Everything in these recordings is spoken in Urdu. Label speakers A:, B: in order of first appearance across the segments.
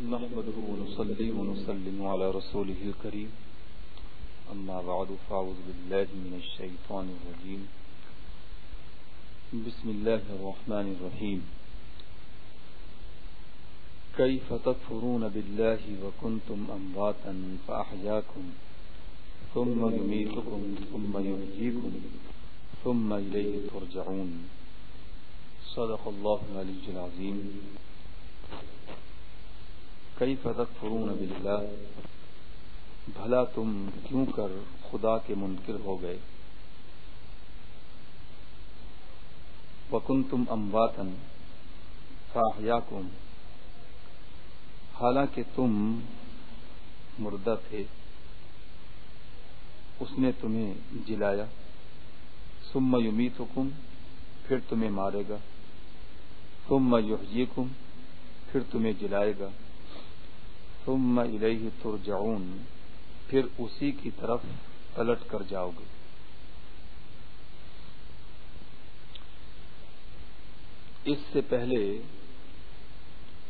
A: نحمده ونصلي ونسلم على رسوله الكريم. أما بعد فأعوذ بالله من الشيطان الرجيم. بسم الله الرحمن الرحيم. كيف تكفرون بالله وكنتم أمواتا فأحياكم، ثم يميتكم، ثم يحييكم، ثم إليه ترجعون. صدق الله العلي العظيم. كيف تكفرون بالله؟ بھلا تم کیوں کر خدا کے منکر ہو گئے؟ وکن تم امواتن فاحیاکم حالانکہ تم مردہ تھے، اس نے تمہیں جلایا سم ثم یمیتکم پھر تمہیں مارے گا، ثم یحییکم پھر تمہیں جلائے گا۔ ثم الیہ ترجعون، پھر اسی کی طرف پلٹ کر جاؤ گے۔ اس سے پہلے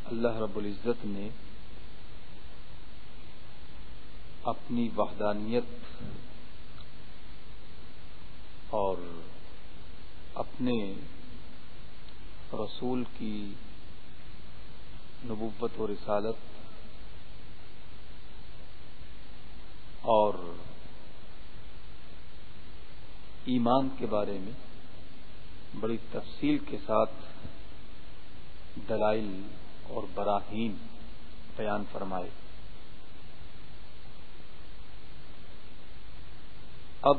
A: اللہ رب العزت نے اپنی وحدانیت اور اپنے رسول کی نبوت و رسالت اور ایمان کے بارے میں بڑی تفصیل کے ساتھ دلائل اور براہین بیان فرمائے۔ اب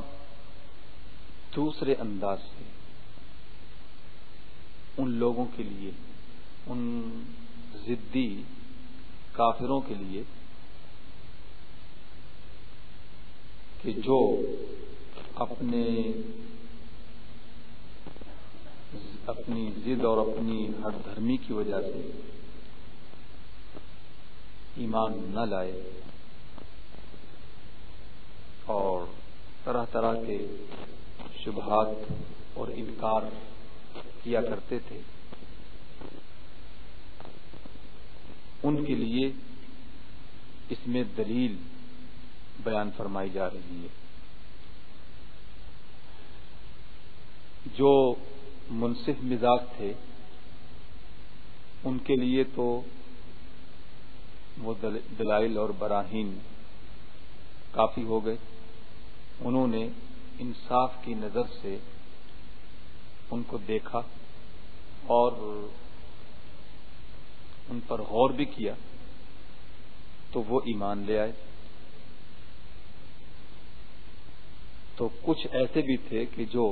A: دوسرے انداز سے ان لوگوں کے لیے، ان ضدی کافروں کے لیے کہ جو اپنے اپنی ضد اور اپنی ہر دھرمی کی وجہ سے ایمان نہ لائے اور طرح طرح کے شبہات اور انکار کیا کرتے تھے، ان کے لیے اس میں دلیل بیان فرمائی جا رہی ہے۔ جو منصف مزاج تھے، ان کے لیے تو وہ دلائل اور براہین کافی ہو گئے۔ انہوں نے انصاف کی نظر سے ان کو دیکھا اور ان پر غور بھی کیا تو وہ ایمان لے آئے۔ تو کچھ ایسے بھی تھے کہ جو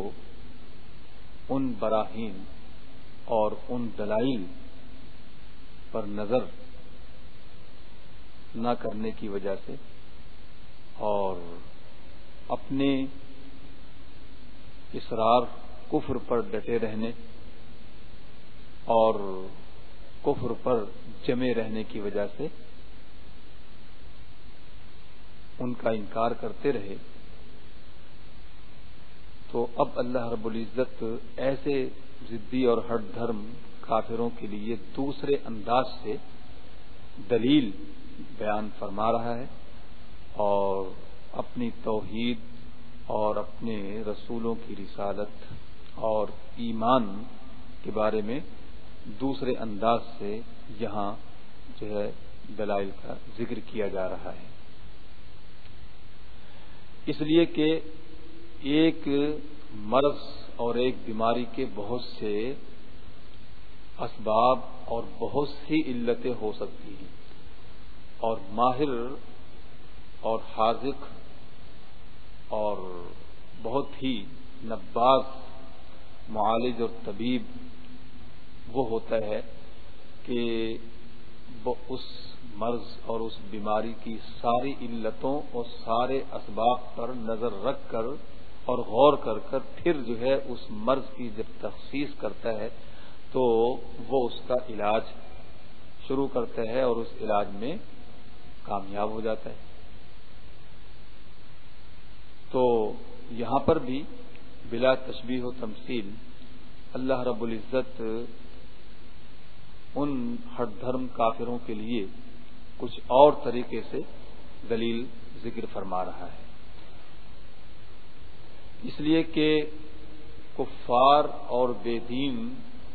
A: ان براہین اور ان دلائل پر نظر نہ کرنے کی وجہ سے اور اپنے اسرار کفر پر ڈٹے رہنے اور کفر پر جمے رہنے کی وجہ سے ان کا انکار کرتے رہے تو اب اللہ رب العزت ایسے ضدی اور ہر دھرم کافروں کے لیے دوسرے انداز سے دلیل بیان فرما رہا ہے اور اپنی توحید اور اپنے رسولوں کی رسالت اور ایمان کے بارے میں دوسرے انداز سے یہاں جو ہے دلائل کا ذکر کیا جا رہا ہے۔ اس لیے کہ ایک مرض اور ایک بیماری کے بہت سے اسباب اور بہت سی علتیں ہو سکتی ہیں۔ اور ماہر اور حاضق اور بہت ہی نباز معالج اور طبیب وہ ہوتا ہے کہ وہ اس مرض اور اس بیماری کی ساری علتوں اور سارے اسباب پر نظر رکھ کر اور غور کر کر پھر جو ہے اس مرض کی جب تخصیص کرتا ہے تو وہ اس کا علاج شروع کرتا ہے اور اس علاج میں کامیاب ہو جاتا ہے۔ تو یہاں پر بھی بلا تشبیح و تمثیل اللہ رب العزت ان ہر دھرم کافروں کے لیے کچھ اور طریقے سے دلیل ذکر فرما رہا ہے۔ اس لیے کہ کفار اور بے دین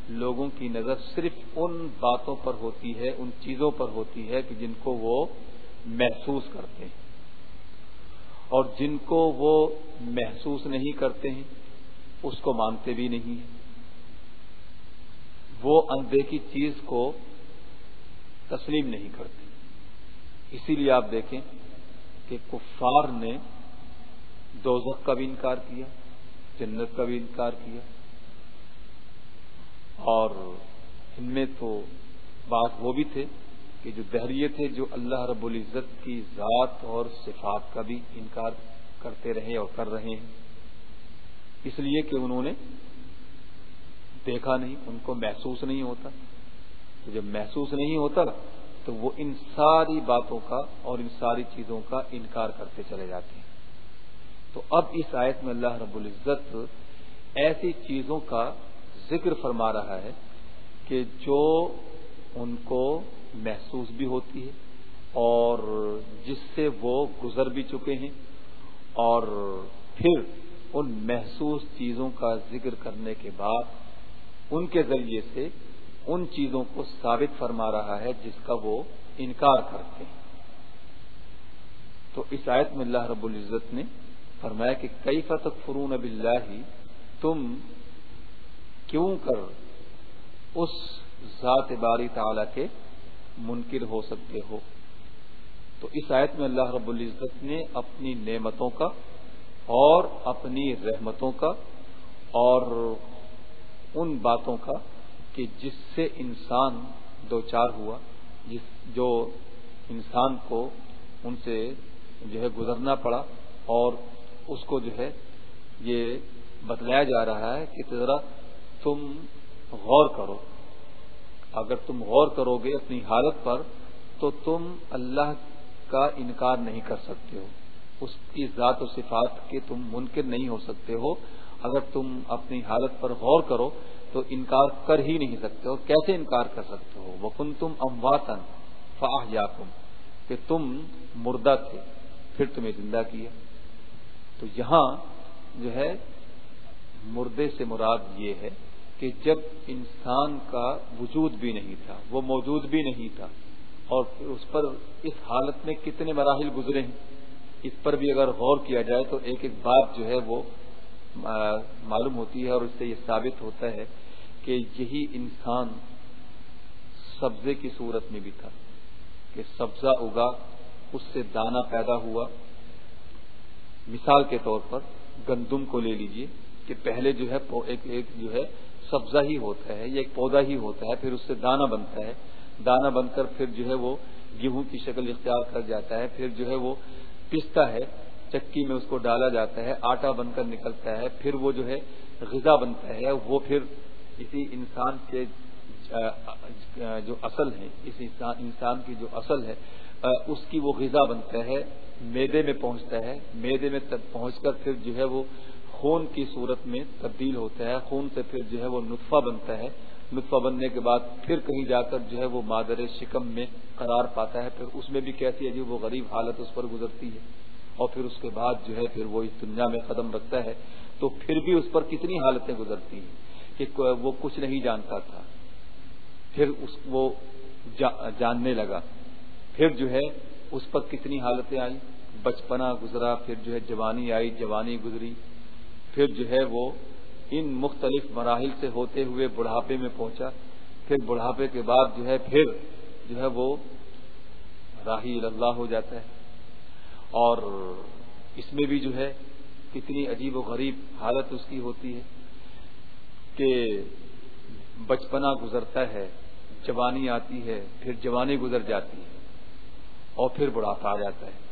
A: لوگوں کی نظر صرف ان باتوں پر ہوتی ہے، ان چیزوں پر ہوتی ہے کہ جن کو وہ محسوس کرتے ہیں۔ اور جن کو وہ محسوس نہیں کرتے ہیں، اس کو مانتے بھی نہیں ہیں۔ وہ اندیکھی چیز کو تسلیم نہیں کرتے۔ اسی لیے آپ دیکھیں کہ کفار نے دوزخ کا بھی انکار کیا، جنت کا بھی انکار کیا۔ اور ان میں تو بات وہ بھی تھے کہ جو دہریے تھے، جو اللہ رب العزت کی ذات اور صفات کا بھی انکار کرتے رہے اور کر رہے ہیں۔ اس لیے کہ انہوں نے دیکھا نہیں، ان کو محسوس نہیں ہوتا۔ تو جب محسوس نہیں ہوتا تو وہ ان ساری باتوں کا اور ان ساری چیزوں کا انکار کرتے چلے جاتے ہیں۔ تو اب اس آیت میں اللہ رب العزت ایسی چیزوں کا ذکر فرما رہا ہے کہ جو ان کو محسوس بھی ہوتی ہے اور جس سے وہ گزر بھی چکے ہیں اور پھر ان محسوس چیزوں کا ذکر کرنے کے بعد ان کے ذریعے سے ان چیزوں کو ثابت فرما رہا ہے جس کا وہ انکار کرتے ہیں۔ تو اس آیت میں اللہ رب العزت نے فرمایا کہ کئی فتح فرون اب اللہ تم کیوں کر اس ذات باری تعالی کے منکر ہو سکتے ہو؟ تو اس آیت میں اللہ رب العزت نے اپنی نعمتوں کا اور اپنی رحمتوں کا اور ان باتوں کا کہ جس سے انسان دو چار ہوا، جس جو انسان کو ان سے جو ہے گزرنا پڑا اور اس کو جو ہے یہ بتلایا جا رہا ہے کہ ذرا تم غور کرو۔ اگر تم غور کرو گے اپنی حالت پر تو تم اللہ کا انکار نہیں کر سکتے ہو۔ اس کی ذات و صفات کے تم منکر نہیں ہو سکتے ہو۔ اگر تم اپنی حالت پر غور کرو تو انکار کر ہی نہیں سکتے ہو کیسے انکار کر سکتے ہو؟ وہ کن تم امواتن فاہ یا کہ تم مردہ تھے، پھر تمہیں زندہ کیا۔ تو یہاں جو ہے مردے سے مراد یہ ہے کہ جب انسان کا وجود بھی نہیں تھا، وہ موجود بھی نہیں تھا، اور اس پر اس حالت میں کتنے مراحل گزرے ہیں، اس پر بھی اگر غور کیا جائے تو ایک ایک بات جو ہے وہ معلوم ہوتی ہے اور اس سے یہ ثابت ہوتا ہے کہ یہی انسان سبزے کی صورت میں بھی تھا، کہ سبزہ اگا، اس سے دانا پیدا ہوا مثال کے طور پر گندم کو لے لیجیے کہ پہلے جو ہے ایک ایک جو ہے سبزہ ہی ہوتا ہے یا ایک پودا ہی ہوتا ہے، پھر اس سے دانا بنتا ہے۔ دانا بن کر پھر جو ہے وہ گیہوں کی شکل اختیار کر جاتا ہے، پھر جو ہے وہ پستا ہے، چکی میں اس کو ڈالا جاتا ہے، آٹا بن کر نکلتا ہے، پھر وہ جو ہے غذا بنتا ہے، وہ پھر اسی انسان کے جو اصل ہے اس انسان کی جو اصل ہے اس کی وہ غذا بنتا ہے۔ میدے میں پہنچتا ہے، میدے میں پہنچ کر پھر جو ہے وہ خون کی صورت میں تبدیل ہوتا ہے، خون سے پھر جو ہے وہ نطفہ بنتا ہے۔ نطفہ بننے کے بعد پھر کہیں جا کر جو ہے وہ مادر شکم میں قرار پاتا ہے۔ پھر اس میں بھی کیسی عجیب وہ غریب حالت اس پر گزرتی ہے۔ اور پھر اس کے بعد جو ہے پھر وہ اس دنیا میں قدم رکھتا ہے۔ تو پھر بھی اس پر کتنی حالتیں گزرتی ہیں کہ وہ کچھ نہیں جانتا تھا۔ پھر اس وہ جاننے لگا۔ پھر جو ہے اس پر کتنی حالتیں آئی بچپنا گزرا، پھر جو ہے جوانی آئی، جوانی گزری، پھر جو ہے وہ ان مختلف مراحل سے ہوتے ہوئے بڑھاپے میں پہنچا، پھر بڑھاپے کے بعد جو ہے پھر جو ہے وہ راہی اللہ ہو جاتا ہے۔ اور اس میں بھی جو ہے کتنی عجیب و غریب حالت اس کی ہوتی ہے کہ بچپنا گزرتا ہے، جوانی آتی ہے، پھر جوانی گزر جاتی ہے۔ اور پھر بڑھاپا آ جاتا ہے۔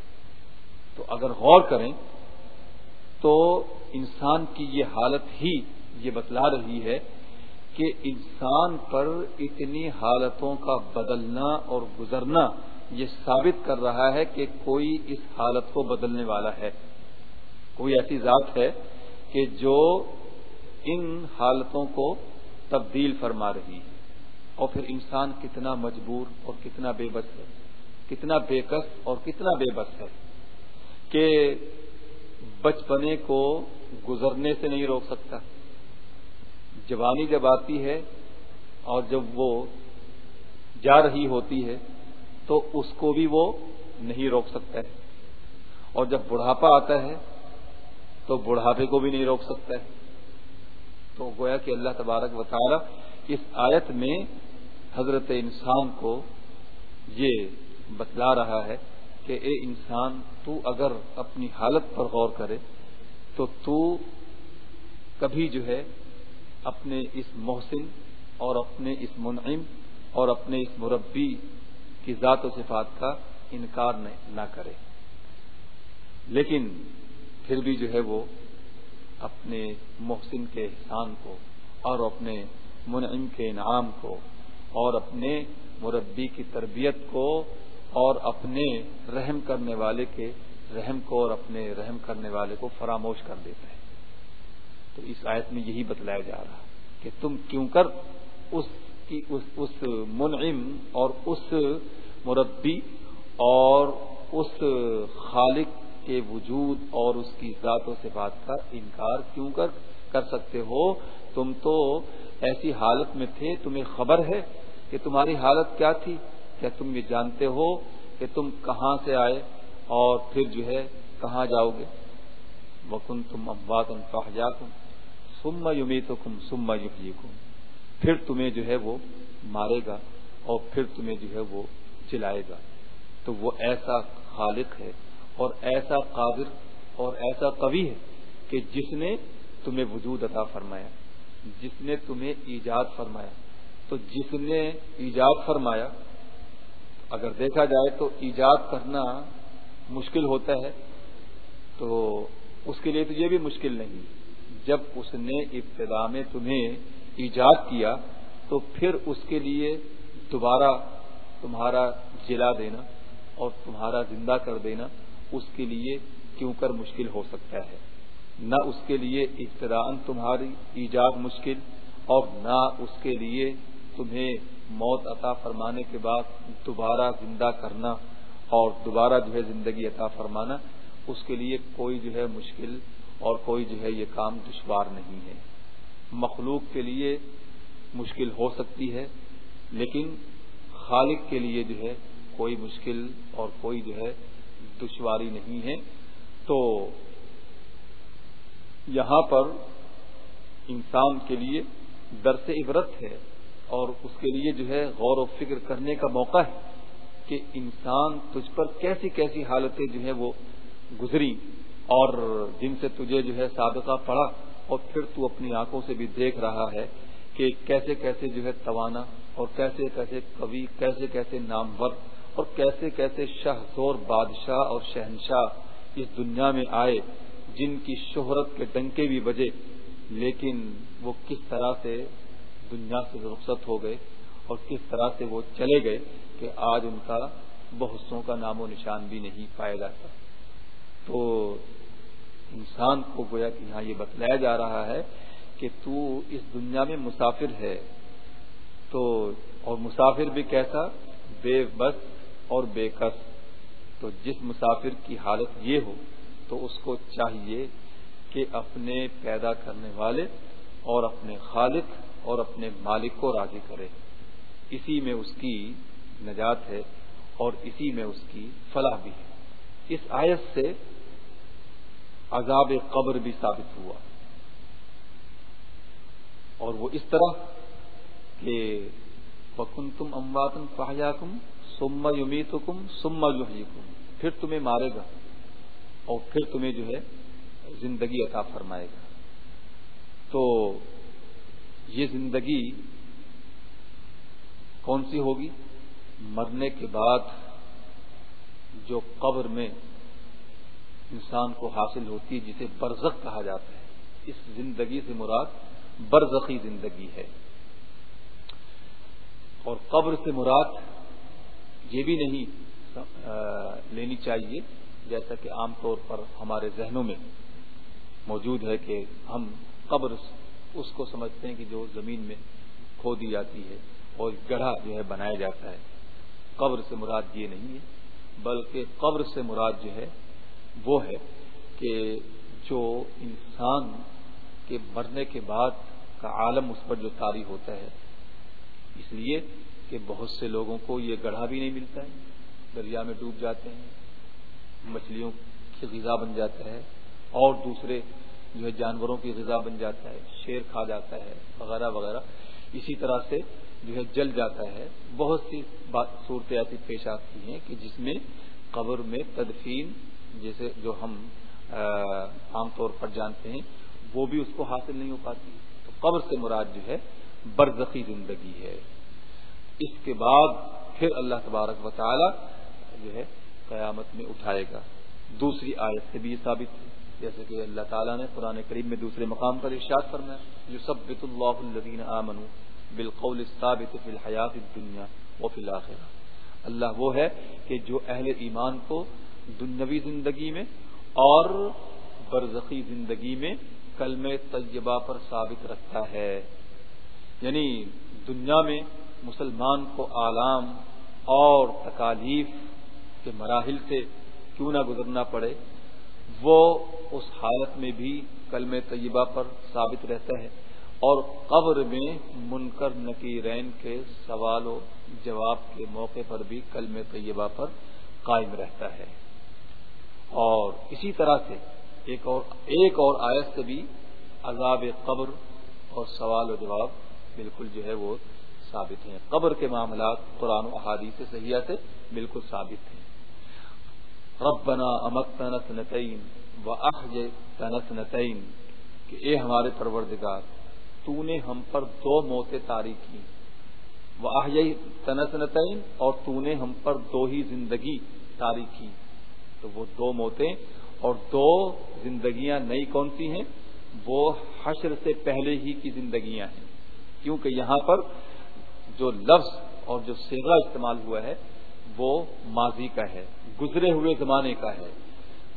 A: تو اگر غور کریں تو انسان کی یہ حالت ہی یہ بتلا رہی ہے کہ انسان پر اتنی حالتوں کا بدلنا اور گزرنا یہ ثابت کر رہا ہے کہ کوئی اس حالت کو بدلنے والا ہے۔ کوئی ایسی ذات ہے کہ جو ان حالتوں کو تبدیل فرما رہی ہے اور پھر انسان کتنا مجبور اور کتنا بے بس ہے۔ کتنا بے کس اور کتنا بے بس ہے کہ بچپنے کو گزرنے سے نہیں روک سکتا۔ جوانی جب آتی ہے اور جب وہ جا رہی ہوتی ہے تو اس کو بھی وہ نہیں روک سکتا ہے۔ اور جب بڑھاپا آتا ہے تو بڑھاپے کو بھی نہیں روک سکتا ہے۔ تو گویا کہ اللہ تبارک و تعالی اس آیت میں حضرت انسان کو یہ بتلا رہا ہے کہ اے انسان، تو اگر اپنی حالت پر غور کرے، تو تو کبھی جو ہے اپنے اس محسن اور اپنے اس منعم اور اپنے اس مربی کی ذات و صفات کا انکار نہ کرے۔ لیکن پھر بھی جو ہے وہ اپنے محسن کے احسان کو اور اپنے منعم کے انعام کو اور اپنے مربی کی تربیت کو اور اپنے رحم کرنے والے کے رحم کو اور اپنے رحم کرنے والے کو فراموش کر دیتا ہے۔ تو اس آیت میں یہی بتلایا جا رہا کہ تم کیوں کر اس کی اس اس منعم اور اس مربی اور اس خالق کے وجود اور اس کی ذات و صفات کا انکار کیوں کر کر سکتے ہو؟ تم تو ایسی حالت میں تھے، تمہیں خبر ہے کہ تمہاری حالت کیا تھی؟ کیا تم یہ جانتے ہو کہ تم کہاں سے آئے اور پھر جو ہے کہاں جاؤ گے؟ وکن تم امبات انفاجا کم سما یومی تو کم سما کم پھر تمہیں جو ہے وہ مارے گا اور پھر تمہیں جو ہے وہ چلائے گا۔ تو وہ ایسا خالق ہے اور ایسا قابر اور ایسا قوی ہے کہ جس نے تمہیں وجود عطا فرمایا، جس نے تمہیں ایجاد فرمایا۔ تو جس نے ایجاد فرمایا اگر دیکھا جائے تو ایجاد کرنا مشکل ہوتا ہے، تو اس کے لیے تو یہ بھی مشکل نہیں۔ جب اس نے ابتدا میں تمہیں ایجاد کیا، تو پھر اس کے لیے دوبارہ تمہارا جلا دینا اور تمہارا زندہ کر دینا اس کے لیے کیوں کر مشکل ہو سکتا ہے۔ نہ اس کے لیے ابتدان تمہاری ایجاد مشکل اور نہ اس کے لیے تمہیں موت عطا فرمانے کے بعد دوبارہ زندہ کرنا اور دوبارہ جو ہے زندگی عطا فرمانا، اس کے لیے کوئی جو ہے مشکل اور کوئی جو ہے یہ کام دشوار نہیں ہے۔ مخلوق کے لیے مشکل ہو سکتی ہے، لیکن خالق کے لیے جو ہے کوئی مشکل اور کوئی جو ہے دشواری نہیں ہے۔ تو یہاں پر انسان کے لیے درس عبرت ہے۔ اور اس کے لیے جو ہے غور و فکر کرنے کا موقع ہے کہ انسان تجھ پر کیسی کیسی حالتیں جو ہیں وہ گزری اور جن سے تجھے جو ہے سابقہ پڑا اور پھر تو اپنی آنکھوں سے بھی دیکھ رہا ہے کہ کیسے کیسے جو ہے توانا اور کیسے کیسے کبھی کیسے کیسے نامور اور کیسے کیسے شاہ زور بادشاہ اور شہنشاہ اس دنیا میں آئے جن کی شہرت کے ڈنکے بھی بجے، لیکن وہ کس طرح سے دنیا سے رخصت ہو گئے اور کس طرح سے وہ چلے گئے کہ آج ان کا بہتوں کا نام و نشان بھی نہیں پایا جاتا۔ تو انسان کو گویا کہ یہاں یہ بتلایا جا رہا ہے کہ تو اس دنیا میں مسافر ہے۔ تو اور مسافر بھی کیسا؟ بے بس اور بے کس۔ تو جس مسافر کی حالت یہ ہو تو اس کو چاہیے کہ اپنے پیدا کرنے والے اور اپنے خالق اور اپنے مالک کو راضی کرے۔ اسی میں اس کی نجات ہے اور اسی میں اس کی فلاح بھی ہے۔ اس آیت سے عذاب قبر بھی ثابت ہوا۔ اور وہ اس طرح کہ بکن تم امواتن پہیا کم سما یومی تو کم سما کم پھر تمہیں مارے گا اور پھر تمہیں جو ہے زندگی عطا فرمائے گا۔ تو یہ زندگی کون سی ہوگی؟ مرنے کے بعد جو قبر میں انسان کو حاصل ہوتی ہے، جسے برزخ کہا جاتا ہے۔ اس زندگی سے مراد برزخی زندگی ہے۔ اور قبر سے مراد یہ بھی نہیں لینی چاہیے۔ جیسا کہ عام طور پر ہمارے ذہنوں میں موجود ہے کہ ہم قبر اس کو سمجھتے ہیں کہ جو زمین میں کھو دی جاتی ہے اور گڑھا جو ہے بنایا جاتا ہے۔ قبر سے مراد یہ نہیں ہے، بلکہ قبر سے مراد جو ہے وہ ہے کہ جو انسان کے مرنے کے بعد کا عالم اس پر جو تاری ہوتا ہے۔ اس لیے کہ بہت سے لوگوں کو یہ گڑھا بھی نہیں ملتا ہے، دریا میں ڈوب جاتے ہیں، مچھلیوں کی غذا بن جاتا ہے اور دوسرے جو ہے جانوروں کی غذا بن جاتا ہے، شیر کھا جاتا ہے، وغیرہ وغیرہ۔ اسی طرح سے جو ہے جل جاتا ہے۔ بہت سی صورتیں ایسی پیش آتی ہیں کہ جس میں قبر میں تدفین جیسے جو ہم عام طور پر جانتے ہیں، وہ بھی اس کو حاصل نہیں ہو پاتی۔ تو قبر سے مراد جو ہے برزخی زندگی ہے۔ اس کے بعد پھر اللہ تبارک و تعالی جو ہے قیامت میں اٹھائے گا۔ دوسری آیت سے بھی یہ ثابت ہے۔ جیسے کہ اللہ تعالیٰ نے قرآن کریم میں دوسرے مقام پر ارشاد فرمایا جو سب اللہ الدین امن بالقول ثابت فی الحیات دنیا و فی الآخرہ اللہ وہ ہے کہ جو اہل ایمان کو دنیاوی زندگی میں اور برزخی زندگی میں کلم طیبہ پر ثابت رکھتا ہے۔ یعنی دنیا میں مسلمان کو آلام اور تکالیف کے مراحل سے کیوں نہ گزرنا پڑے وہ اس حالت میں بھی کلم طیبہ پر ثابت رہتا ہے اور قبر میں منکر نکیرین کے سوال و جواب کے موقع پر بھی کلم طیبہ پر قائم رہتا ہے۔ اور اسی طرح سے ایک اور ایک اور آیت سے بھی عذاب قبر اور سوال و جواب بالکل جو ہے وہ ثابت ہیں۔ قبر کے معاملات قرآن و احادیث سیاح سے بالکل ثابت ہیں۔ ربنا امت تنس و احج تنس کہ اے ہمارے پروردگار، تو نے ہم پر دو موتیں تاری کی۔ وہ احج تنسنتین اور تو نے ہم پر دو ہی زندگی تاری کی۔ تو وہ دو موتیں اور دو زندگیاں نئی کون سی ہیں؟ وہ حشر سے پہلے ہی کی زندگیاں ہیں۔ کیونکہ یہاں پر جو لفظ اور جو سیگا استعمال ہوا ہے وہ ماضی کا ہے، گزرے ہوئے زمانے کا ہے۔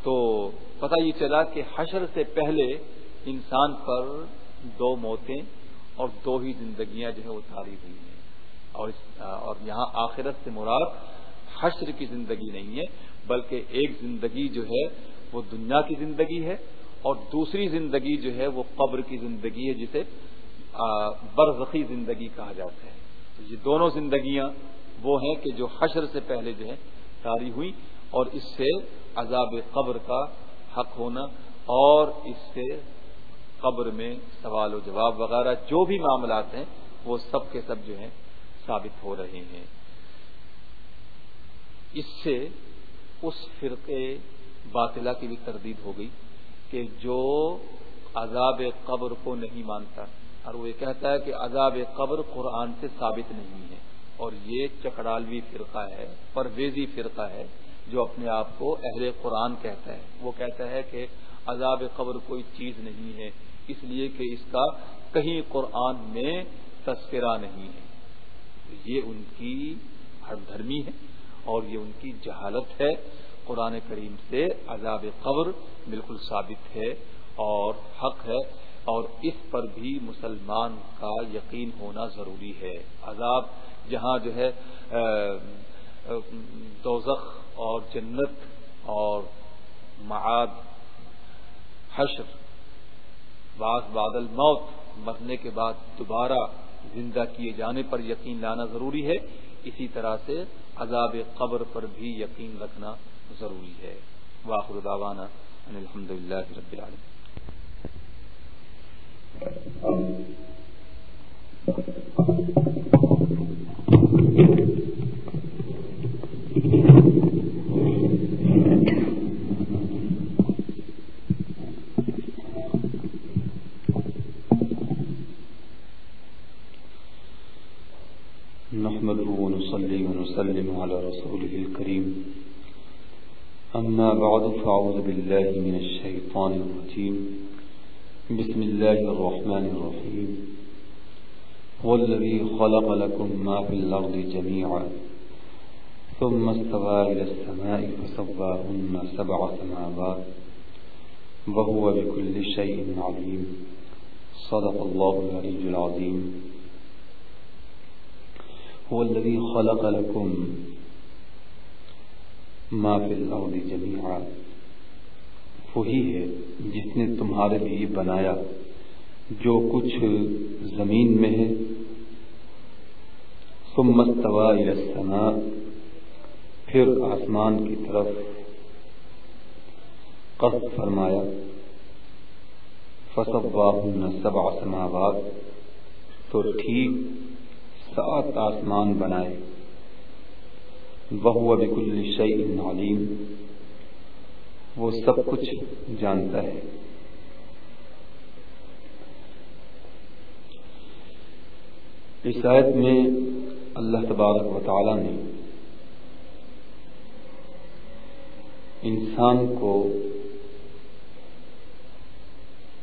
A: تو پتہ یہ چلا کہ حشر سے پہلے انسان پر دو موتیں اور دو ہی زندگیاں جو ہے وہ ہوئی ہیں۔ اور اور یہاں آخرت سے مراد حشر کی زندگی نہیں ہے، بلکہ ایک زندگی جو ہے وہ دنیا کی زندگی ہے اور دوسری زندگی جو ہے وہ قبر کی زندگی ہے، جسے برزخی زندگی کہا جاتا ہے۔ تو یہ دونوں زندگیاں وہ ہیں کہ جو حشر سے پہلے جو ہے تاری ہوئی اور اس سے عذاب قبر کا حق ہونا اور اس سے قبر میں سوال و جواب وغیرہ جو بھی معاملات ہیں وہ سب کے سب جو ہیں ثابت ہو رہے ہیں۔ اس سے اس فرقے باطلہ کی بھی تردید ہو گئی کہ جو عذاب قبر کو نہیں مانتا اور وہ یہ کہتا ہے کہ عذاب قبر قرآن سے ثابت نہیں ہے۔ اور یہ چکڑالوی فرقہ ہے، پرویزی فرقہ ہے، جو اپنے آپ کو اہل قرآن کہتا ہے۔ وہ کہتا ہے کہ عذاب قبر کوئی چیز نہیں ہے، اس لیے کہ اس کا کہیں قرآن میں تذکرہ نہیں ہے۔ یہ ان کی ہر دھرمی ہے اور یہ ان کی جہالت ہے۔ قرآن کریم سے عذاب قبر بالکل ثابت ہے اور حق ہے اور اس پر بھی مسلمان کا یقین ہونا ضروری ہے۔ عذاب جہاں جو ہے دوزخ اور جنت اور معاد، حشر، بعض بادل موت، مرنے کے بعد دوبارہ زندہ کیے جانے پر یقین لانا ضروری ہے۔ اسی طرح سے عذاب قبر پر بھی یقین رکھنا ضروری ہے۔ واخر داوانہ الحمد للہ رب العالمین۔
B: نحمده ونصلي ونسلم على رسوله الكريم أما بعد فأعوذ بالله من الشيطان الرجيم بسم الله الرحمن الرحيم هو الذي خلق لكم ما في الأرض جميعا ثم استوى إلى السماء فسواهن سبع سماوات، وهو بكل شيء عليم صدق الله العلي العظيم هو الذي خلق لكم ما فی الارض جمیعا۔ وہی ہے جس نے تمہارے لیے بنایا۔ جو کچھ زمین میں ہے۔ ثم استوى الى السماء۔ پھر آسمان کی طرف قصد فرمایا۔ فصواهن سبع سماوات۔ تو ٹھیک سات آسمان بنائے۔ وہ بکل شیء علیم۔ وہ سب کچھ جانتا ہے۔ اس آیت میں اللہ تبارک و تعالی نے انسان کو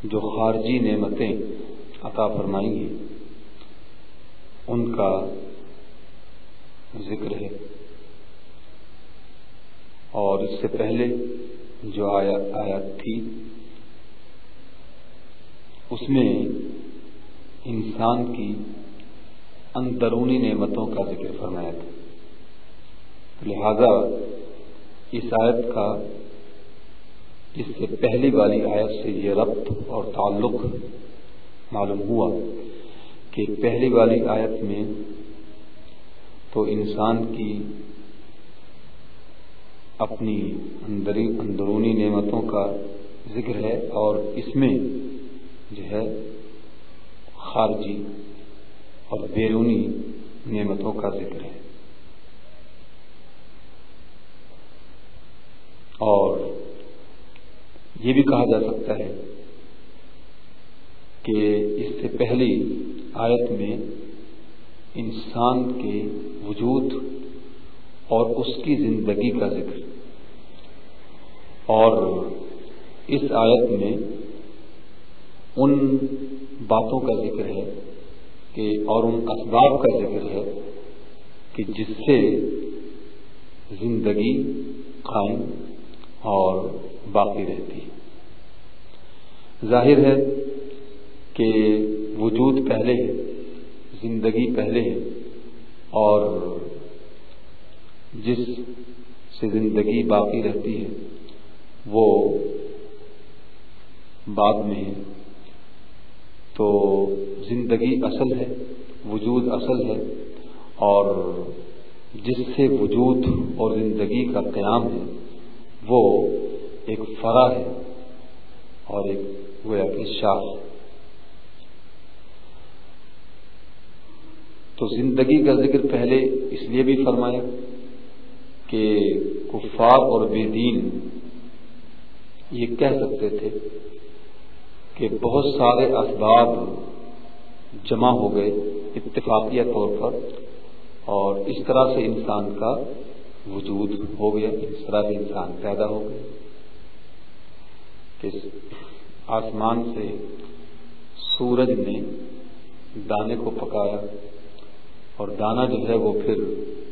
B: جو خارجی نعمتیں عطا فرمائیں گی ان کا ذکر ہے۔ اور اس سے پہلے جو آیا آیات تھی، اس میں انسان کی اندرونی نعمتوں کا ذکر فرمایا تھا۔ لہذا اس آیت کا اس سے پہلی والی آیت سے یہ ربط اور تعلق معلوم ہوا کہ پہلی والی آیت میں تو انسان کی اپنی اندری اندرونی نعمتوں کا ذکر ہے اور اس میں جو ہے خارجی اور بیرونی نعمتوں کا ذکر ہے۔ اور یہ بھی کہا جا سکتا ہے کہ اس سے پہلی آیت میں انسان کے وجود اور اس کی زندگی کا ذکر اور اس آیت میں ان باتوں کا ذکر ہے کہ اور ان اسباب کا ذکر ہے کہ جس سے زندگی قائم اور باقی رہتی ہے۔ ظاہر ہے کہ وجود پہلے ہے، زندگی پہلے ہے، اور جس سے زندگی باقی رہتی ہے وہ بعد میں ہے۔ تو زندگی اصل ہے، وجود اصل ہے، اور جس سے وجود اور زندگی کا قیام ہے، وہ ایک فرا ہے اور ایک گویا کہ شاخ۔ تو زندگی کا ذکر پہلے اس لیے بھی فرمایا کہ کفار اور بے دین یہ کہہ سکتے تھے کہ بہت سارے اسباب جمع ہو گئے اتفاقیہ طور پر اور اس طرح سے انسان کا وجود ہو گیا، اس طرح سے انسان پیدا ہو گیا۔ کہ آسمان سے سورج نے دانے کو پکایا اور دانا جو ہے وہ پھر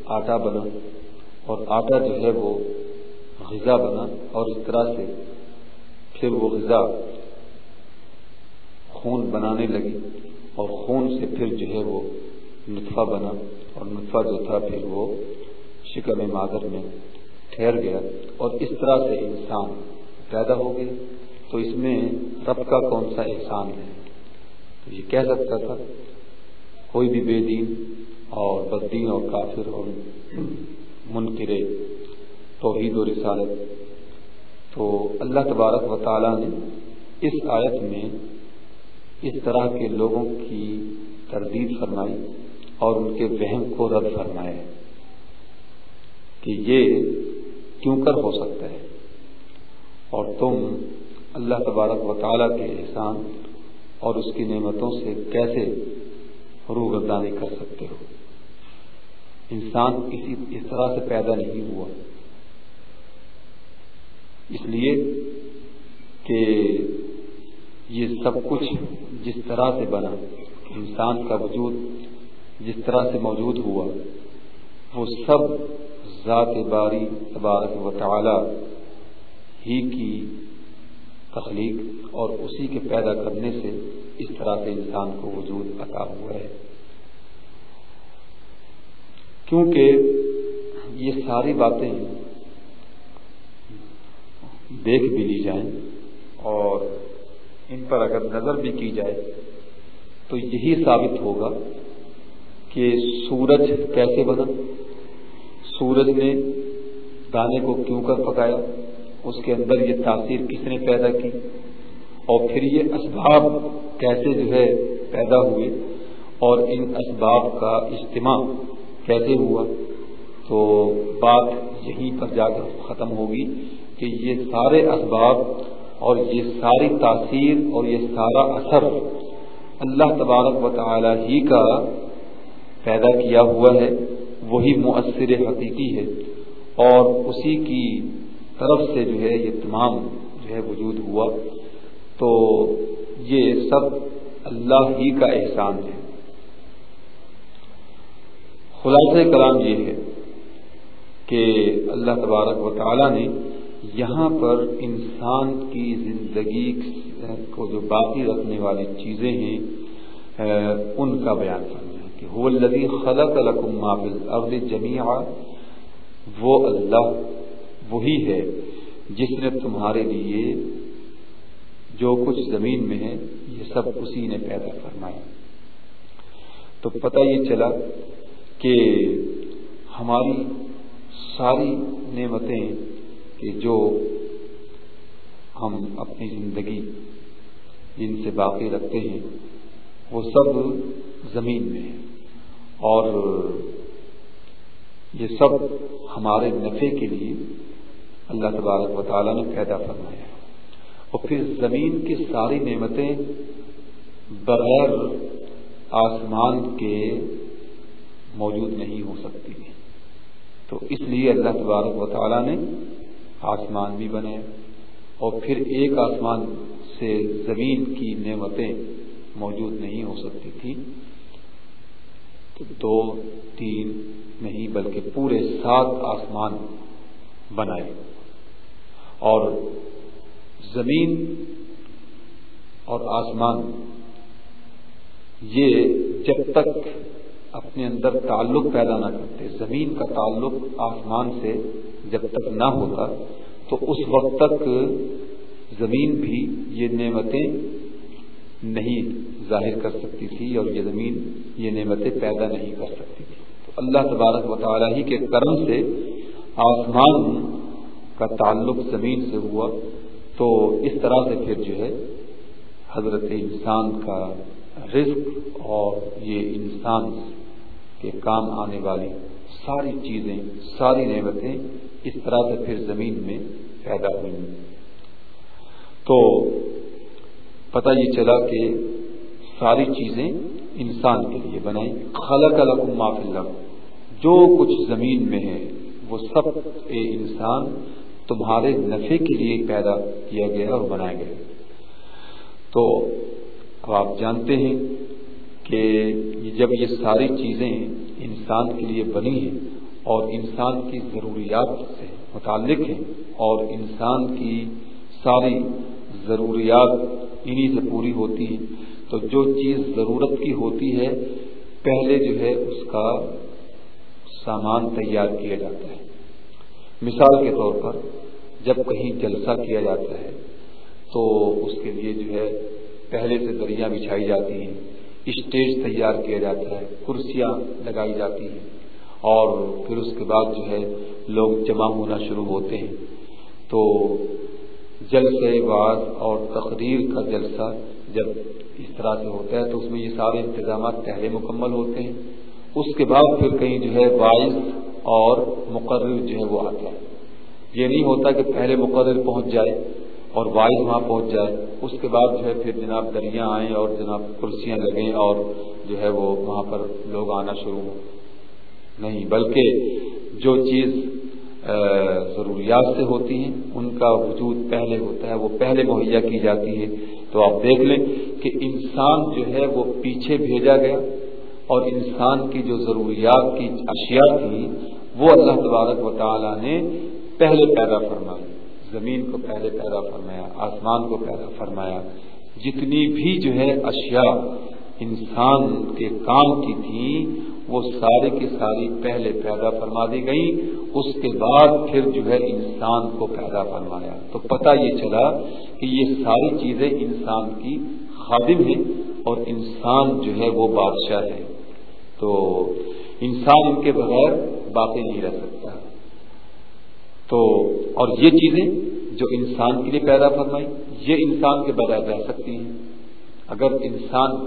B: آٹا بنا اور آٹا جو ہے وہ غذا بنا اور اس طرح سے پھر وہ غذا خون بنانے لگی اور خون سے پھر جو ہے وہ نطفہ بنا اور نطفہ جو تھا پھر وہ شکم مادر میں ٹھہر گیا اور اس طرح سے انسان پیدا ہو گیا۔ تو اس میں رب کا کون سا احسان ہے؟ تو یہ کہہ سکتا تھا، کوئی بھی بے دین اور بدین اور کافر اور منکرے، توحید و رسالت تو اللہ تبارک و تعالیٰ نے اس آیت میں اس طرح کے لوگوں کی تردید فرمائی اور ان کے وہم کو رد فرمایا کہ یہ کیوں کر ہو سکتا ہے اور تم اللہ تبارک و تعالیٰ کے احسان اور اس کی نعمتوں سے کیسے روح کر سکتے ہو؟ انسان کسی اس طرح سے پیدا نہیں ہوا۔ اس لیے کہ یہ سب کچھ جس طرح سے بنا، انسان کا وجود جس طرح سے موجود ہوا، وہ سب ذات باری تبارک و تعالی ہی کی تخلیق اور اسی کے پیدا کرنے سے اس طرح سے انسان کو وجود عطا ہوا ہے۔ کیونکہ یہ ساری باتیں دیکھ بھی لی جائیں اور ان پر اگر نظر بھی کی جائے تو یہی ثابت ہوگا کہ سورج کیسے بنا سورج نے دانے کو کیوں کر پکایا؟ اس کے اندر یہ تاثیر کس نے پیدا کی؟ اور پھر یہ اسباب کیسے جو ہے پیدا ہوئے؟ اور ان اسباب کا اجتماع کیسے ہوا؟ تو بات یہیں پر جا کر ختم ہوگی۔ کہ یہ سارے اسباب اور یہ ساری تاثیر اور یہ سارا اثر اللہ تبارک و تعالی ہی کا پیدا کیا ہوا ہے، وہی مؤثر حقیقی ہے۔ اور اسی کی طرف سے جو ہے یہ تمام جو ہے وجود ہوا۔ تو یہ سب اللہ ہی کا احسان ہے۔ خلاصہ کلام یہ ہے کہ اللہ تبارک و تعالی نے یہاں پر انسان کی زندگی کو جو باقی رکھنے والی چیزیں ہیں ان کا بیان کرنا ہے کہ وہ الذی خلق لکم ما فی وہ اللہ وہی ہے جس نے تمہارے لیے جو کچھ زمین میں ہے، یہ سب اسی نے پیدا فرمایا۔ تو پتہ یہ چلا کہ ہماری ساری نعمتیں کہ جو ہم اپنی زندگی جن سے باقی رکھتے ہیں، وہ سب زمین میں ہے اور یہ سب ہمارے نفع کے لیے اللہ تبارک و تعالیٰ نے پیدا فرمایا اور پھر زمین کی ساری نعمتیں بغیر آسمان کے موجود نہیں ہو سکتی۔ تو اس لیے اللہ تبارک و تعالیٰ نے آسمان بھی بنے اور پھر ایک آسمان سے زمین کی نعمتیں موجود نہیں ہو سکتی تھی دو، تین نہیں بلکہ پورے سات آسمان بنائے۔ اور زمین اور آسمان یہ جب تک اپنے اندر تعلق پیدا نہ کرتے، زمین کا تعلق آسمان سے جب تک نہ ہوتا، تو اس وقت تک زمین بھی یہ نعمتیں نہیں ظاہر کر سکتی تھی اور یہ زمین یہ نعمتیں پیدا نہیں کر سکتی تھی۔ تو اللہ تبارک و تعالیٰ ہی کے کرم سے آسمان کا تعلق زمین سے ہوا۔ تو اس طرح سے پھر جو ہے حضرت انسان کا رزق اور یہ انسان کے کام آنے والی ساری چیزیں، ساری نعمتیں اس طرح سے پھر زمین میں پیدا ہوئی تو پتہ یہ چلا کہ ساری چیزیں انسان کے لیے بنائی خلق الگ معاف اللہ جو کچھ زمین میں ہے، وہ سب اے انسان تمہارے نفے کے لیے پیدا کیا گیا اور بنایا گیا تو اب آپ جانتے ہیں کہ جب یہ ساری چیزیں انسان کے لیے بنی ہیں اور انسان کی ضروریات سے متعلق ہیں اور انسان کی ساری ضروریات انہی سے پوری ہوتی ہیں، تو جو چیز ضرورت کی ہوتی ہے، پہلے جو ہے اس کا سامان تیار کیا جاتا ہے۔ مثال کے طور پر جب کہیں جلسہ کیا جاتا ہے، تو اس کے لیے جو ہے پہلے سے دریا بچھائی جاتی ہیں۔ اسٹیج تیار کیا جاتا ہے، کرسیاں لگائی جاتی ہیں۔ اور پھر اس کے بعد جو ہے، لوگ جمع ہونا شروع ہوتے ہیں۔ تو جلسے بعد اور تقریر کا جلسہ جب اس طرح سے ہوتا ہے، تو اس میں یہ سارے انتظامات پہلے مکمل ہوتے ہیں۔ اس کے بعد پھر کہیں جو ہے، باعث اور مقرر جو ہے، وہ آتا ہے۔ یہ نہیں ہوتا کہ پہلے مقرر پہنچ جائے۔ اور باعث وہاں پہنچ جائے۔ اس کے بعد جو ہے پھر جناب دریا آئیں اور جناب کرسیاں لگیں اور جو ہے وہ وہاں پر لوگ آنا شروع ہوں۔ نہیں، بلکہ جو چیز ضروریات سے ہوتی ہیں، ان کا وجود پہلے ہوتا ہے، وہ پہلے مہیا کی جاتی ہے تو آپ دیکھ لیں کہ انسان جو ہے وہ پیچھے بھیجا گیا اور انسان کی جو ضروریات کی اشیاء تھی وہ اللہ تبارک و تعالی نے پہلے پیدا فرمائی۔ زمین کو پہلے پیدا فرمایا، آسمان کو پیدا فرمایا۔ جتنی بھی جو ہے اشیاء انسان کے کام کی تھی، وہ ساری کی ساری پہلے پیدا فرما دی گئی اس کے بعد پھر جو ہے انسان کو پیدا فرمایا۔ تو پتہ یہ چلا کہ یہ ساری چیزیں انسان کی خادم ہیں اور انسان جو ہے وہ بادشاہ ہے۔ تو انسان ان کے بغیر باقی نہیں رہ سکتا۔ تو اور یہ چیزیں جو انسان کے لیے پیدا فرمائی، یہ انسان کے بغیر رہ سکتی ہیں۔ اگر انسان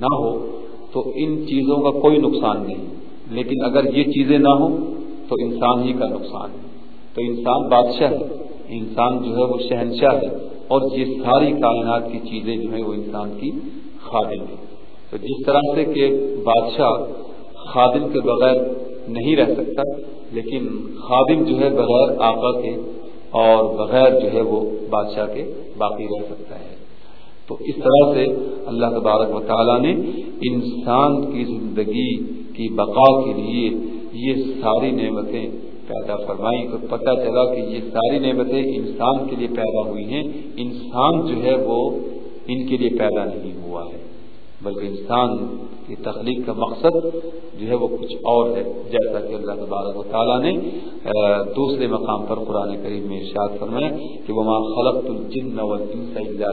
B: نہ ہو تو ان چیزوں کا کوئی نقصان نہیں۔ لیکن اگر یہ چیزیں نہ ہوں تو انسان ہی کا نقصان ہے۔ تو انسان بادشاہ ہے، انسان جو ہے وہ شہنشاہ ہے اور یہ ساری کائنات کی چیزیں جو ہیں وہ انسان کی خادم ہے تو جس طرح سے کہ بادشاہ خادم کے بغیر نہیں رہ سکتا، لیکن خادم جو ہے بغیر آقا کے اور بغیر جو ہے وہ بادشاہ کے باقی رہ سکتا ہے۔ تو اس طرح سے اللہ تبارک و تعالیٰ نے انسان کی زندگی کی بقا کے لیے یہ ساری نعمتیں پیدا فرمائی تو پتہ چلا کہ یہ ساری نعمتیں انسان کے لیے پیدا ہوئی ہیں، انسان جو ہے وہ ان کے لیے پیدا نہیں ہوا ہے۔ بلکہ انسان کی تخلیق کا مقصد جو ہے وہ کچھ اور ہے۔ جیسا کہ اللہ تبارک و تعالیٰ نے دوسرے مقام پر قرآن کریم میں ارشاد فرمایا کہ وہ خلق الجن والانس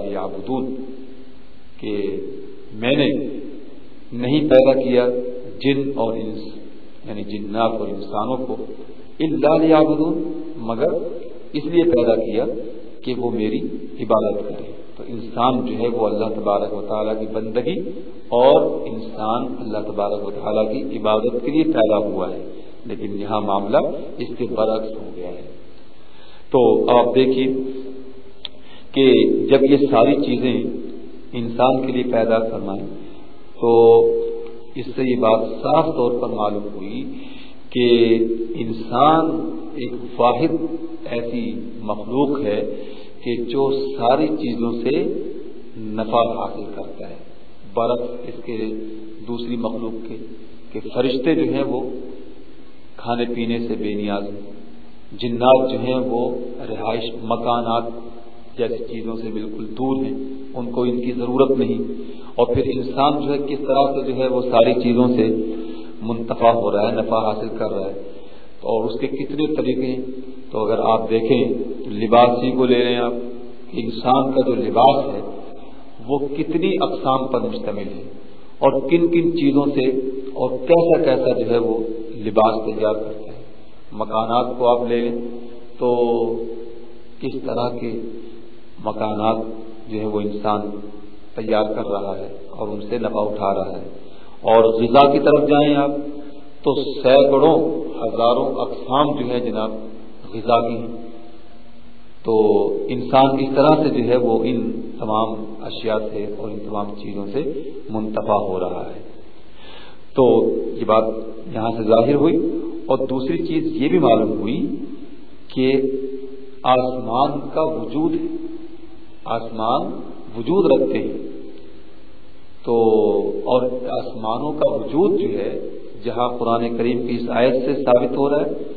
B: کہ میں نے نہیں پیدا کیا جن اور انس یعنی جنات اور انسانوں کو اللہ مگر اس لیے پیدا کیا کہ وہ میری عبادت کرے تو انسان جو ہے وہ اللہ تبارک و تعالیٰ کی بندگی اور انسان اللہ تبارک و تعالیٰ کی عبادت کے لیے پیدا ہوا ہے۔ لیکن یہاں معاملہ اس کے برعکس ہو گیا ہے۔ تو آپ دیکھیے کہ جب یہ ساری چیزیں انسان کے لیے پیدا فرمائیں، تو اس سے یہ بات صاف طور پر معلوم ہوئی کہ انسان ایک واحد ایسی مخلوق ہے کہ جو ساری چیزوں سے نفع حاصل کرتا ہے برف اس کے دوسری مخلوق کے، کہ فرشتے جو ہیں وہ کھانے پینے سے بے نیاز جنات جو ہیں وہ رہائش مکانات جیسی چیزوں سے بالکل دور ہیں، ان کو ان کی ضرورت نہیں۔ اور پھر انسان جو ہے، کس طرح سے جو ہے وہ ساری چیزوں سے منتفع ہو رہا ہے، نفع حاصل کر رہا ہے۔ اور اس کے کتنے طریقے ہیں؟ تو اگر آپ دیکھیں تو لباس ہی کو لے لیں آپ انسان کا جو لباس ہے وہ کتنی اقسام پر مشتمل ہے اور کن کن چیزوں سے اور کیسا کیسا جو ہے وہ لباس تیار کرتا ہے مکانات کو آپ لے لیں تو کس طرح کے مکانات جو ہے وہ انسان تیار کر رہا ہے اور ان سے نفع اٹھا رہا ہے۔ اور غذا کی طرف جائیں آپ تو سینکڑوں ہزاروں اقسام جو ہے جناب غذا کی۔ تو انسان اس طرح سے جو ہے وہ ان تمام اشیاء سے اور ان تمام چیزوں سے منتفع ہو رہا ہے۔ تو یہ بات یہاں سے ظاہر ہوئی۔ اور دوسری چیز یہ بھی معلوم ہوئی کہ آسمان کا وجود آسمان وجود رکھتے ہیں۔ تو اور آسمانوں کا وجود جو ہے، جہاں قرآن کریم کی اس آیت سے ثابت ہو رہا ہے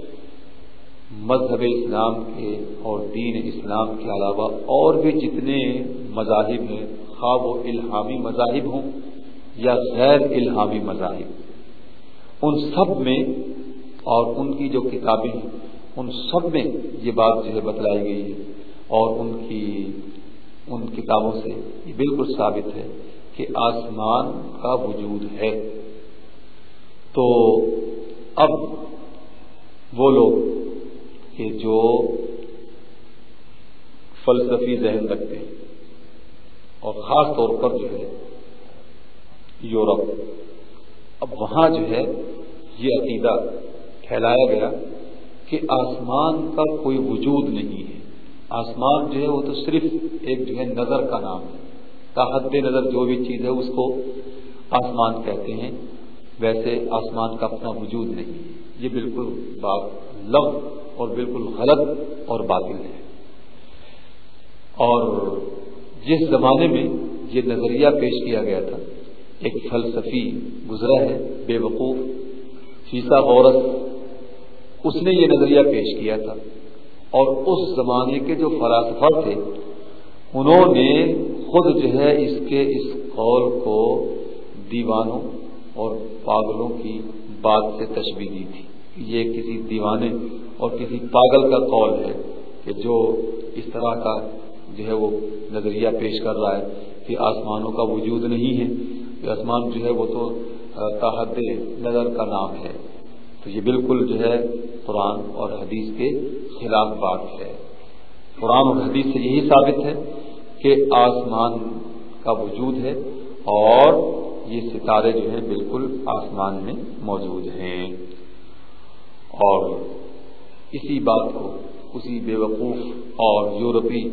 B: مذہب اسلام کے اور دین اسلام کے علاوہ اور بھی جتنے مذاہب ہیں خواب و الہامی مذاہب ہوں یا غیر الہامی مذاہب، ان سب میں اور ان کی جو کتابیں ہیں، ان سب میں یہ بات جو ہے بتلائی گئی ہے اور ان کی، ان کتابوں سے یہ بالکل ثابت ہے کہ آسمان کا وجود ہے۔ تو اب وہ لوگ کہ جو فلسفی ذہن رکھتے ہیں اور خاص طور پر جو ہے یورپ۔ اب وہاں جو ہے یہ عقیدہ پھیلایا گیا کہ آسمان کا کوئی وجود نہیں ہے۔ آسمان جو ہے وہ تو صرف ایک جو ہے نظر کا نام ہے۔ تاحد نظر جو بھی چیز ہے اس کو آسمان کہتے ہیں۔ ویسے آسمان کا اپنا وجود نہیں۔ یہ بالکل بات لو اور بالکل غلط اور باطل ہے۔ اور جس زمانے میں یہ نظریہ پیش کیا گیا تھا، ایک فلسفی گزرا ہے، بے وقوف فیسا غورت، اس نے یہ نظریہ پیش کیا تھا۔ اور اس زمانے کے جو فلاسفہ تھے، انہوں نے خود جو ہے اس کے اس قول کو دیوانوں اور پاگلوں کی بات سے تشبیح دی تھی۔ یہ کسی دیوانے اور کسی پاگل کا قول ہے کہ جو اس طرح کا جو ہے وہ نظریہ پیش کر رہا ہے کہ آسمانوں کا وجود نہیں ہے، کہ آسمان جو ہے وہ تو تحت نظر کا نام ہے۔ تو یہ بالکل جو ہے قرآن اور حدیث کے خلاف بات ہے۔ قرآن اور حدیث سے یہی ثابت ہے کہ آسمان کا وجود ہے اور یہ ستارے جو ہیں بالکل آسمان میں موجود ہیں۔ اور اسی بات کو اسی بے وقوف اور یورپی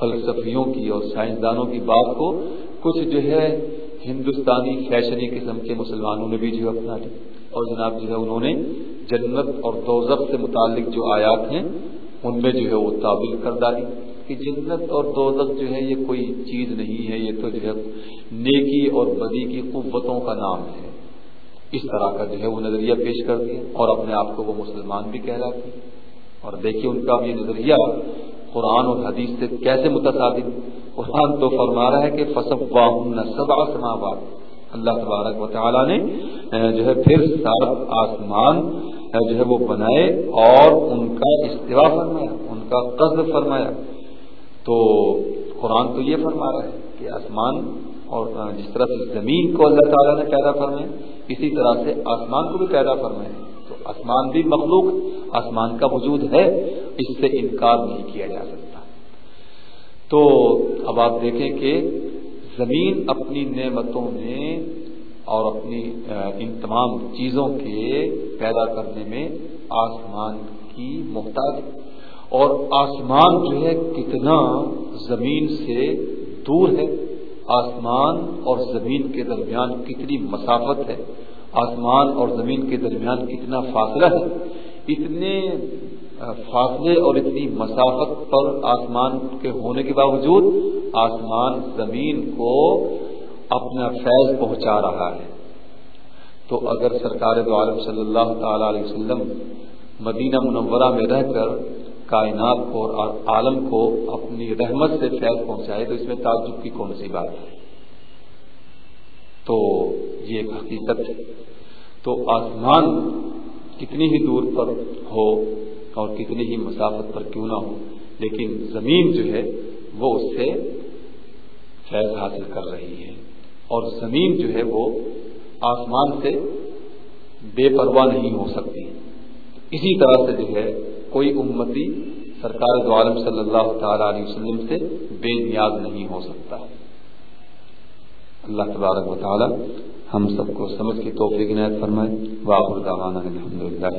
B: فلسفیوں کی اور سائنسدانوں کی بات کو کچھ جو ہے ہندوستانی فیشنی قسم کے مسلمانوں نے بھی جو اپنا لی اور جناب جو ہے انہوں نے جنت اور دوزخ سے متعلق جو آیات ہیں، ان میں جو ہے وہ تعبیر کر ڈالی کہ جنت اور دوزخ جو ہے یہ کوئی چیز نہیں ہے، یہ تو جو ہے نیکی اور بدی کی قوتوں کا نام ہے۔ اس طرح کا جو ہے وہ نظریہ پیش کر دیا اور اپنے آپ کو وہ مسلمان بھی کہلاتے اور دیکھیے ان کا یہ نظریہ قرآن اور حدیث سے کیسے متصادم؟ قرآن تو فرما رہا ہے کہ فصف واہن سب آسماواد اللہ تبارک و تعالیٰ نے جو ہے پھر سات آسمان جو ہے وہ بنائے اور ان کا استوا فرمایا، ان کا قصد فرمایا۔ تو قرآن تو یہ فرما رہا ہے کہ آسمان اور جس طرح سے زمین کو اللہ تعالیٰ نے پیدا فرمایا، اسی طرح سے آسمان کو بھی پیدا فرمایا۔ تو آسمان بھی مخلوق، آسمان کا وجود ہے، اس سے انکار نہیں کیا جا سکتا۔ تو اب آپ دیکھیں کہ زمین اپنی نعمتوں میں اور اپنی ان تمام چیزوں کے پیدا کرنے میں آسمان کی محتاج اور آسمان جو ہے کتنا زمین سے دور ہے۔ آسمان اور زمین کے درمیان کتنی مسافت ہے۔ آسمان اور زمین کے درمیان کتنا فاصلہ ہے۔ اتنے فاصلے اور اتنی مسافت پر آسمان کے ہونے کے باوجود آسمان زمین کو اپنا فیض پہنچا رہا ہے۔ تو اگر سرکار دو عالم صلی اللہ تعالی علیہ وسلم مدینہ منورہ میں رہ کر کائنات کو اور عالم کو اپنی رحمت سے فیض پہنچائے، تو اس میں تعجب کی کون سی بات ہے؟ تو یہ ایک حقیقت ہے۔ تو آسمان کتنی ہی دور پر ہو اور کتنی ہی مسافت پر کیوں نہ ہو، لیکن زمین جو ہے وہ اس سے فیض حاصل کر رہی ہے۔ اور زمین جو ہے وہ آسمان سے بے پرواہ نہیں ہو سکتی۔ اسی طرح سے جو ہے کوئی امتی سرکار دو عالم صلی اللہ تعالی علیہ وسلم سے بے نیاز نہیں ہو سکتا اللہ تبارک و تعالی ہم سب کو سمجھ کی توفیق عنایت فرمائے۔ واہ الحمد للہ